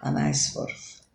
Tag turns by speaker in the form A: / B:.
A: a mais Ameisworth